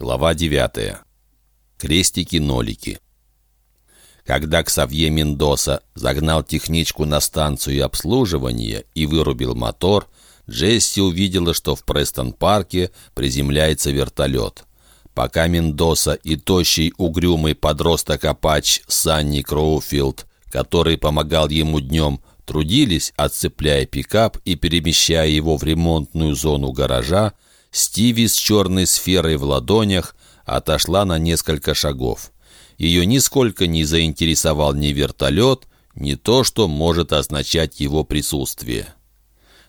Глава 9. Крестики-нолики. Когда Ксавье Мендоса загнал техничку на станцию обслуживания и вырубил мотор, Джесси увидела, что в Престон-парке приземляется вертолет. Пока Мендоса и тощий угрюмый подросток-апач Санни Кроуфилд, который помогал ему днем, трудились, отцепляя пикап и перемещая его в ремонтную зону гаража, Стиви с черной сферой в ладонях отошла на несколько шагов. Ее нисколько не заинтересовал ни вертолет, ни то, что может означать его присутствие.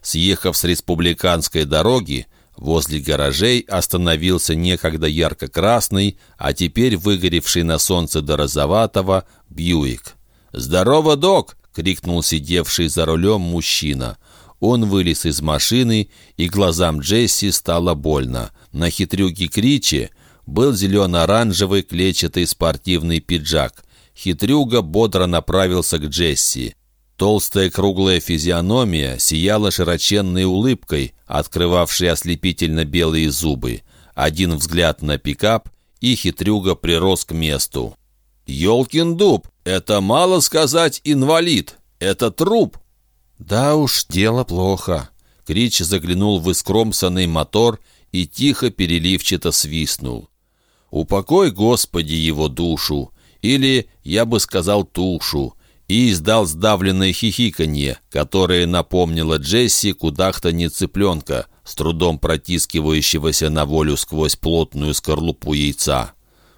Съехав с республиканской дороги, возле гаражей остановился некогда ярко-красный, а теперь выгоревший на солнце до розоватого, Бьюик. «Здорово, док!» — крикнул сидевший за рулем мужчина — он вылез из машины, и глазам Джесси стало больно. На хитрюге Кричи был зелено-оранжевый клетчатый спортивный пиджак. Хитрюга бодро направился к Джесси. Толстая круглая физиономия сияла широченной улыбкой, открывавшей ослепительно белые зубы. Один взгляд на пикап, и хитрюга прирос к месту. «Елкин дуб! Это, мало сказать, инвалид! Это труп!» «Да уж, дело плохо». Крич заглянул в искромсанный мотор и тихо переливчато свистнул. «Упокой, Господи, его душу!» Или, я бы сказал, тушу. И издал сдавленное хихиканье, которое напомнило Джесси кудахтанье цыпленка, с трудом протискивающегося на волю сквозь плотную скорлупу яйца.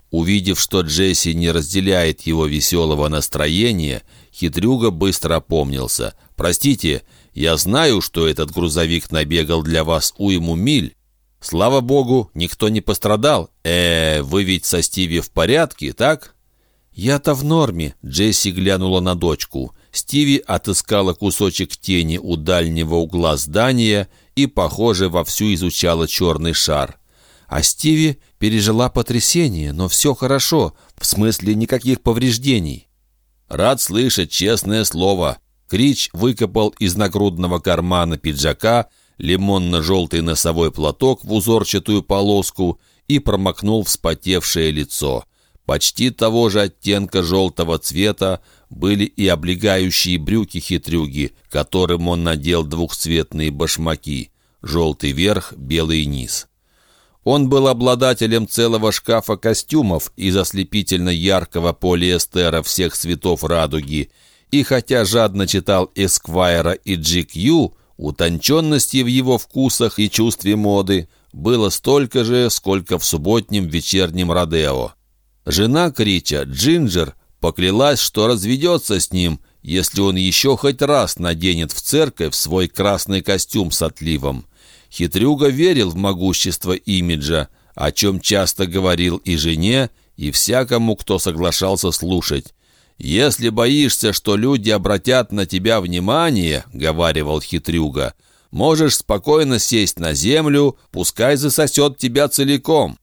Увидев, что Джесси не разделяет его веселого настроения, хитрюга быстро опомнился. «Простите, я знаю, что этот грузовик набегал для вас уйму миль. Слава богу, никто не пострадал. э вы ведь со Стиви в порядке, так?» «Я-то в норме», — Джесси глянула на дочку. Стиви отыскала кусочек тени у дальнего угла здания и, похоже, вовсю изучала черный шар. А Стиви пережила потрясение, но все хорошо, в смысле никаких повреждений. Рад слышать честное слово. Крич выкопал из нагрудного кармана пиджака лимонно-желтый носовой платок в узорчатую полоску и промокнул вспотевшее лицо. Почти того же оттенка желтого цвета были и облегающие брюки-хитрюги, которым он надел двухцветные башмаки. Желтый верх, белый низ. Он был обладателем целого шкафа костюмов из ослепительно яркого полиэстера всех цветов радуги, и хотя жадно читал «Эсквайра» и «GQ», утонченности в его вкусах и чувстве моды было столько же, сколько в субботнем вечернем Родео. Жена Крича, Джинджер, поклялась, что разведется с ним, если он еще хоть раз наденет в церковь свой красный костюм с отливом. Хитрюга верил в могущество имиджа, о чем часто говорил и жене, и всякому, кто соглашался слушать. «Если боишься, что люди обратят на тебя внимание, — говаривал хитрюга, — можешь спокойно сесть на землю, пускай засосет тебя целиком».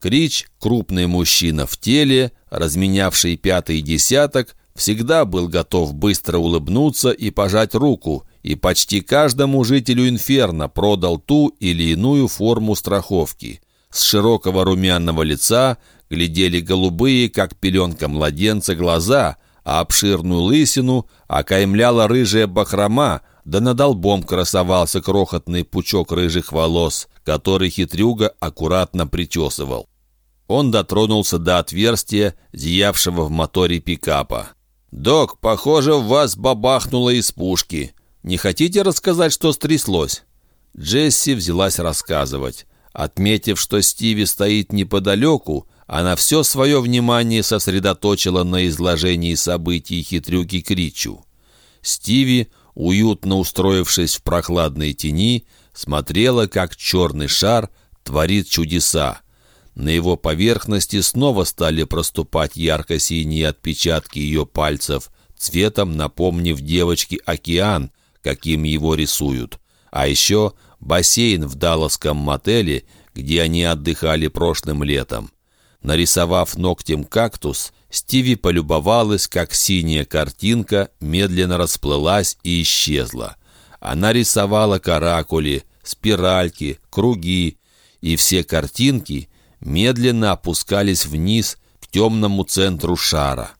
Крич, крупный мужчина в теле, разменявший пятый десяток, всегда был готов быстро улыбнуться и пожать руку, и почти каждому жителю Инферно продал ту или иную форму страховки. С широкого румяного лица глядели голубые, как пеленка младенца, глаза, а обширную лысину окаймляла рыжая бахрома, да над лбом красовался крохотный пучок рыжих волос, который хитрюга аккуратно причесывал. Он дотронулся до отверстия, зиявшего в моторе пикапа. «Док, похоже, в вас бабахнуло из пушки. Не хотите рассказать, что стряслось?» Джесси взялась рассказывать. Отметив, что Стиви стоит неподалеку, она все свое внимание сосредоточила на изложении событий хитрюки Кричу. Стиви, уютно устроившись в прохладной тени, смотрела, как черный шар творит чудеса. На его поверхности снова стали проступать ярко-синие отпечатки ее пальцев, цветом напомнив девочке океан, каким его рисуют. А еще бассейн в Далласском мотеле, где они отдыхали прошлым летом. Нарисовав ногтем кактус, Стиви полюбовалась, как синяя картинка медленно расплылась и исчезла. Она рисовала каракули, спиральки, круги, и все картинки медленно опускались вниз к темному центру шара.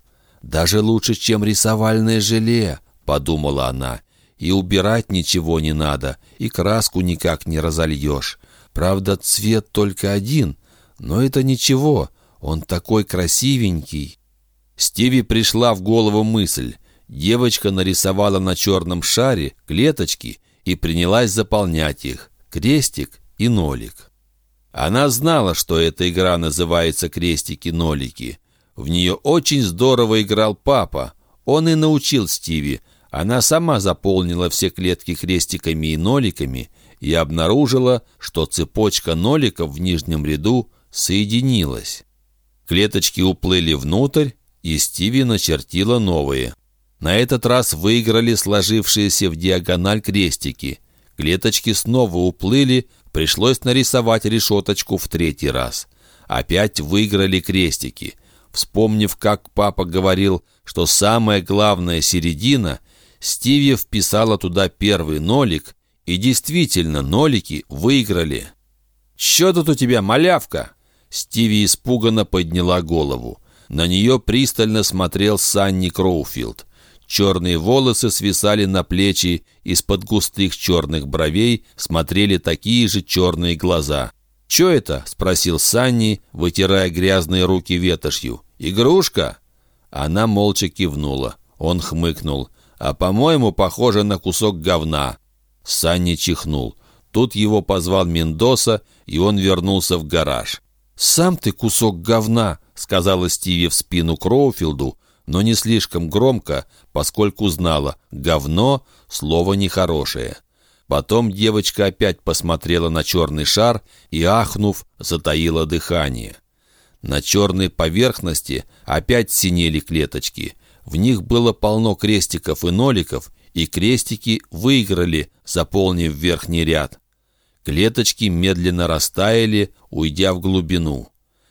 «Даже лучше, чем рисовальное желе», — подумала она. «И убирать ничего не надо, и краску никак не разольешь. Правда, цвет только один, но это ничего, он такой красивенький». Стиви пришла в голову мысль. Девочка нарисовала на черном шаре клеточки и принялась заполнять их. Крестик и нолик. Она знала, что эта игра называется «Крестики-нолики». В нее очень здорово играл папа. Он и научил Стиви. Она сама заполнила все клетки крестиками и ноликами и обнаружила, что цепочка ноликов в нижнем ряду соединилась. Клеточки уплыли внутрь, и Стиви начертила новые. На этот раз выиграли сложившиеся в диагональ крестики. Клеточки снова уплыли, пришлось нарисовать решеточку в третий раз. Опять выиграли крестики. Вспомнив, как папа говорил, что самая главная середина, Стиви вписала туда первый нолик, и действительно нолики выиграли. «Что тут у тебя, малявка?» Стиви испуганно подняла голову. На нее пристально смотрел Санни Кроуфилд. Черные волосы свисали на плечи, из-под густых черных бровей смотрели такие же черные глаза. «Чё это?» — спросил Санни, вытирая грязные руки ветошью. «Игрушка?» Она молча кивнула. Он хмыкнул. «А, по-моему, похоже на кусок говна». Санни чихнул. Тут его позвал Мендоса, и он вернулся в гараж. «Сам ты кусок говна!» — сказала Стиви в спину Кроуфилду, но не слишком громко, поскольку знала «говно» — слово нехорошее. Потом девочка опять посмотрела на черный шар и, ахнув, затаила дыхание. На черной поверхности опять синели клеточки. В них было полно крестиков и ноликов, и крестики выиграли, заполнив верхний ряд. Клеточки медленно растаяли, уйдя в глубину.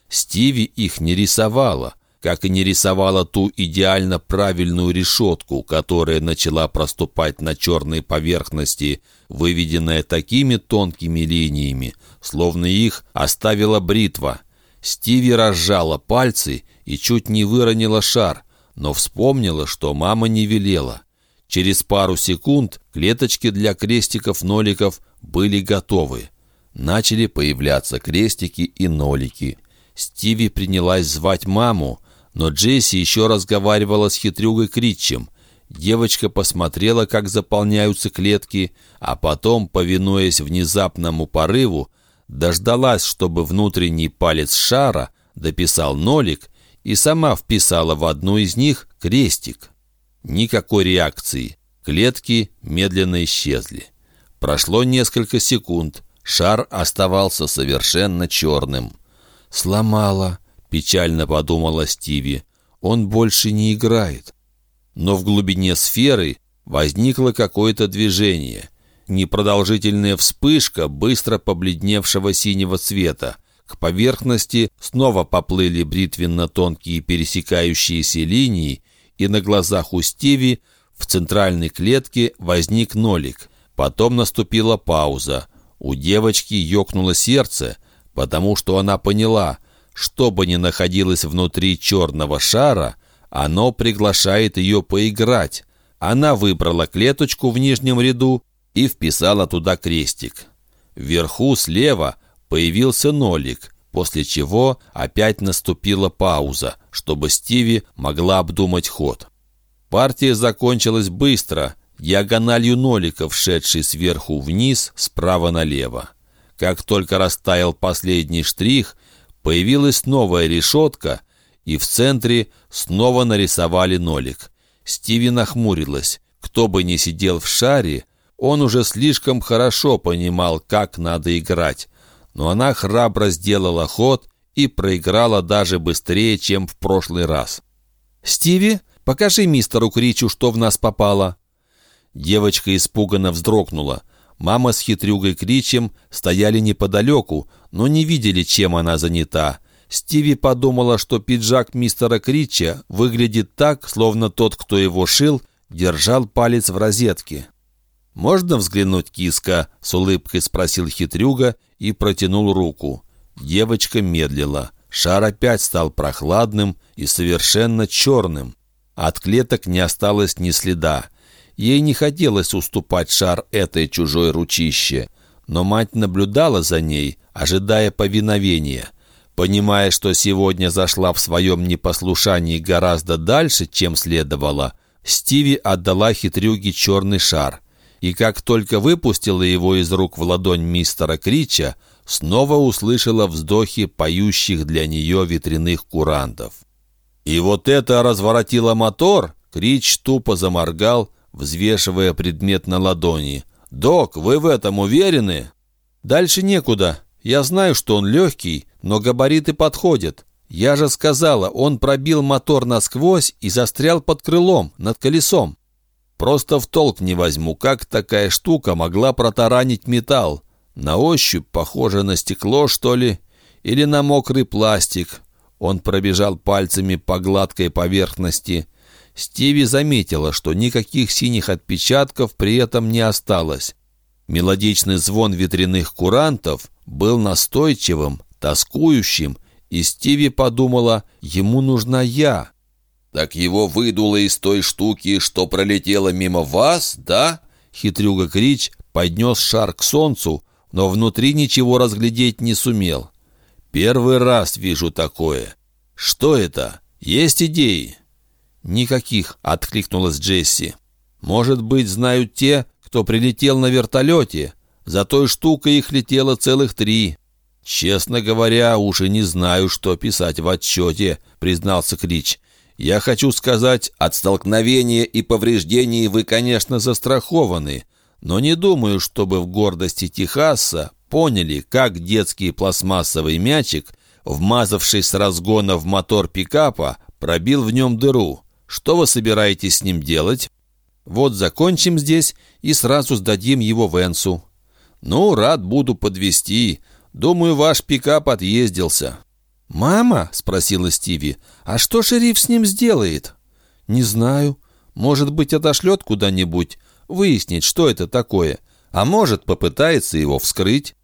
Стиви их не рисовала, как и не рисовала ту идеально правильную решетку, которая начала проступать на черной поверхности, выведенная такими тонкими линиями, словно их оставила бритва. Стиви разжала пальцы и чуть не выронила шар, но вспомнила, что мама не велела. Через пару секунд клеточки для крестиков-ноликов были готовы. Начали появляться крестики и нолики. Стиви принялась звать маму, но Джесси еще разговаривала с хитрюгой Критчем. Девочка посмотрела, как заполняются клетки, а потом, повинуясь внезапному порыву, дождалась, чтобы внутренний палец шара дописал нолик и сама вписала в одну из них крестик. Никакой реакции. Клетки медленно исчезли. Прошло несколько секунд. Шар оставался совершенно черным. «Сломала», — печально подумала Стиви. «Он больше не играет». Но в глубине сферы возникло какое-то движение. Непродолжительная вспышка быстро побледневшего синего цвета. К поверхности снова поплыли бритвенно-тонкие пересекающиеся линии, и на глазах у Стиви в центральной клетке возник нолик. Потом наступила пауза. У девочки ёкнуло сердце, потому что она поняла, что бы ни находилось внутри черного шара, оно приглашает ее поиграть. Она выбрала клеточку в нижнем ряду и вписала туда крестик. Вверху слева появился нолик, после чего опять наступила пауза, чтобы Стиви могла обдумать ход. Партия закончилась быстро, диагональю ноликов, шедшей сверху вниз, справа налево. Как только растаял последний штрих, появилась новая решетка, и в центре снова нарисовали нолик. Стиви нахмурилась. Кто бы ни сидел в шаре, он уже слишком хорошо понимал, как надо играть. Но она храбро сделала ход и проиграла даже быстрее, чем в прошлый раз. «Стиви, покажи мистеру Кричу, что в нас попало». Девочка испуганно вздрогнула. Мама с хитрюгой Кричем стояли неподалеку, но не видели, чем она занята. Стиви подумала, что пиджак мистера Крича выглядит так, словно тот, кто его шил, держал палец в розетке. «Можно взглянуть, киска?» — с улыбкой спросил хитрюга и протянул руку. Девочка медлила. Шар опять стал прохладным и совершенно черным. От клеток не осталось ни следа. Ей не хотелось уступать шар этой чужой ручище. Но мать наблюдала за ней, ожидая повиновения. Понимая, что сегодня зашла в своем непослушании гораздо дальше, чем следовало, Стиви отдала хитрюге черный шар. И как только выпустила его из рук в ладонь мистера Крича, снова услышала вздохи поющих для нее ветряных курантов. И вот это разворотило мотор, Крич тупо заморгал, взвешивая предмет на ладони. «Док, вы в этом уверены?» «Дальше некуда. Я знаю, что он легкий, но габариты подходят. Я же сказала, он пробил мотор насквозь и застрял под крылом, над колесом. Просто в толк не возьму, как такая штука могла протаранить металл. На ощупь похоже на стекло, что ли, или на мокрый пластик. Он пробежал пальцами по гладкой поверхности. Стиви заметила, что никаких синих отпечатков при этом не осталось. Мелодичный звон ветряных курантов был настойчивым, тоскующим, и Стиви подумала, ему нужна я. «Так его выдуло из той штуки, что пролетела мимо вас, да?» Хитрюга Крич поднес шар к солнцу, но внутри ничего разглядеть не сумел. «Первый раз вижу такое. Что это? Есть идеи?» «Никаких», — откликнулась Джесси. «Может быть, знают те, кто прилетел на вертолете. За той штукой их летело целых три». «Честно говоря, уж и не знаю, что писать в отчете», — признался Крич. «Я хочу сказать, от столкновения и повреждений вы, конечно, застрахованы, но не думаю, чтобы в гордости Техаса поняли, как детский пластмассовый мячик, вмазавшись с разгона в мотор пикапа, пробил в нем дыру. Что вы собираетесь с ним делать? Вот закончим здесь и сразу сдадим его Венсу. Ну, рад буду подвести. Думаю, ваш пикап отъездился. «Мама?» — спросила Стиви. «А что шериф с ним сделает?» «Не знаю. Может быть, отошлет куда-нибудь выяснить, что это такое, а может, попытается его вскрыть.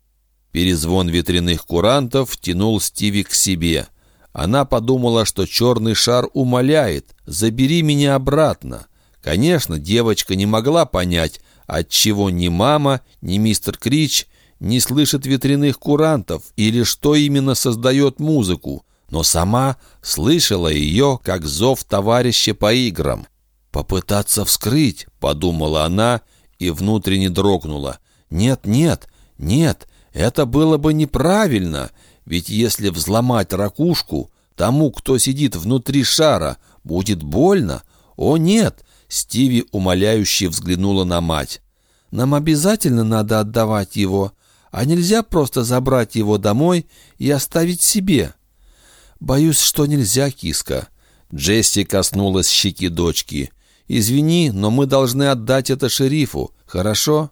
Перезвон ветряных курантов тянул Стиви к себе. Она подумала, что черный шар умоляет «забери меня обратно». Конечно, девочка не могла понять, отчего ни мама, ни мистер Крич не слышат ветряных курантов или что именно создает музыку, но сама слышала ее, как зов товарища по играм. «Попытаться вскрыть», — подумала она и внутренне дрогнула. «Нет, нет, нет, это было бы неправильно, ведь если взломать ракушку, тому, кто сидит внутри шара, будет больно. О, нет!» Стиви умоляюще взглянула на мать. «Нам обязательно надо отдавать его, а нельзя просто забрать его домой и оставить себе». «Боюсь, что нельзя, киска». Джесси коснулась щеки дочки. «Извини, но мы должны отдать это шерифу, хорошо?»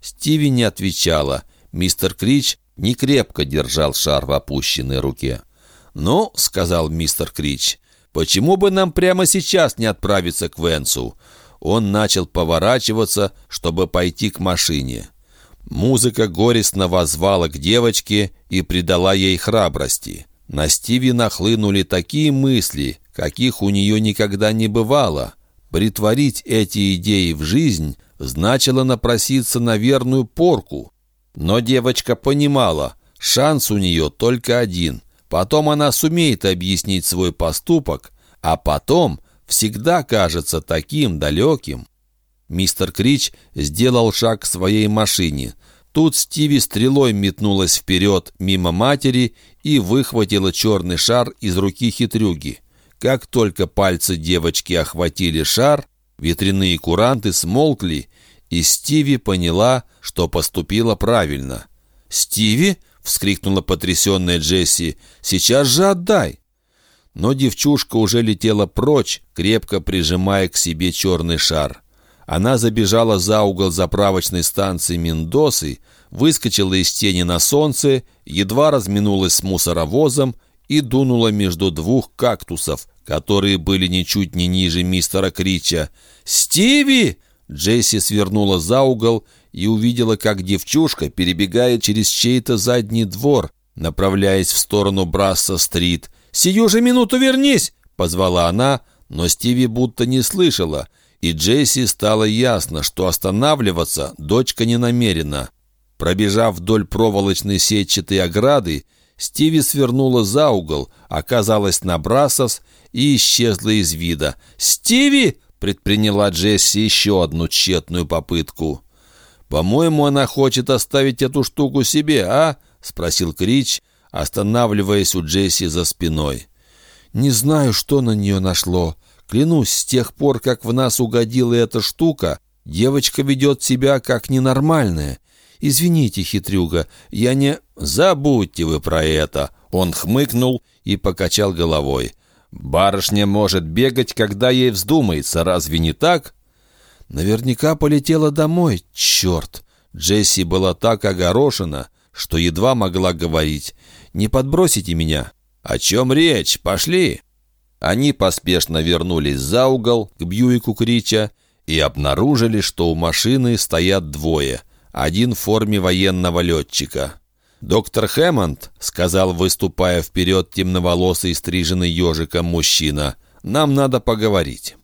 Стиви не отвечала. Мистер Крич не крепко держал шар в опущенной руке. «Ну», — сказал мистер Крич, — «почему бы нам прямо сейчас не отправиться к Венсу?» Он начал поворачиваться, чтобы пойти к машине. Музыка горестно возвала к девочке и придала ей храбрости. На Стиви нахлынули такие мысли, каких у нее никогда не бывало — Притворить эти идеи в жизнь значило напроситься на верную порку. Но девочка понимала, шанс у нее только один. Потом она сумеет объяснить свой поступок, а потом всегда кажется таким далеким. Мистер Крич сделал шаг к своей машине. Тут Стиви стрелой метнулась вперед мимо матери и выхватила черный шар из руки хитрюги. Как только пальцы девочки охватили шар, ветряные куранты смолкли, и Стиви поняла, что поступила правильно. «Стиви?» — вскрикнула потрясенная Джесси. «Сейчас же отдай!» Но девчушка уже летела прочь, крепко прижимая к себе черный шар. Она забежала за угол заправочной станции Мендосы, выскочила из тени на солнце, едва разминулась с мусоровозом и дунула между двух кактусов, которые были ничуть не ниже мистера Крича. «Стиви!» Джесси свернула за угол и увидела, как девчушка перебегает через чей-то задний двор, направляясь в сторону Брасса-стрит. «Сию же минуту вернись!» — позвала она, но Стиви будто не слышала, и Джесси стало ясно, что останавливаться дочка не намерена. Пробежав вдоль проволочной сетчатой ограды, Стиви свернула за угол, оказалась на Брассос и исчезла из вида. «Стиви!» — предприняла Джесси еще одну тщетную попытку. «По-моему, она хочет оставить эту штуку себе, а?» — спросил Крич, останавливаясь у Джесси за спиной. «Не знаю, что на нее нашло. Клянусь, с тех пор, как в нас угодила эта штука, девочка ведет себя как ненормальная. Извините, хитрюга, я не...» «Забудьте вы про это!» Он хмыкнул и покачал головой. «Барышня может бегать, когда ей вздумается, разве не так?» Наверняка полетела домой, черт! Джесси была так огорошена, что едва могла говорить. «Не подбросите меня?» «О чем речь? Пошли!» Они поспешно вернулись за угол к Бьюику Крича и обнаружили, что у машины стоят двое. Один в форме военного летчика. «Доктор Хэммонд», — сказал, выступая вперед темноволосый стриженный ежиком мужчина, — «нам надо поговорить».